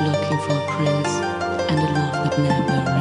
looking for a prince and a love that never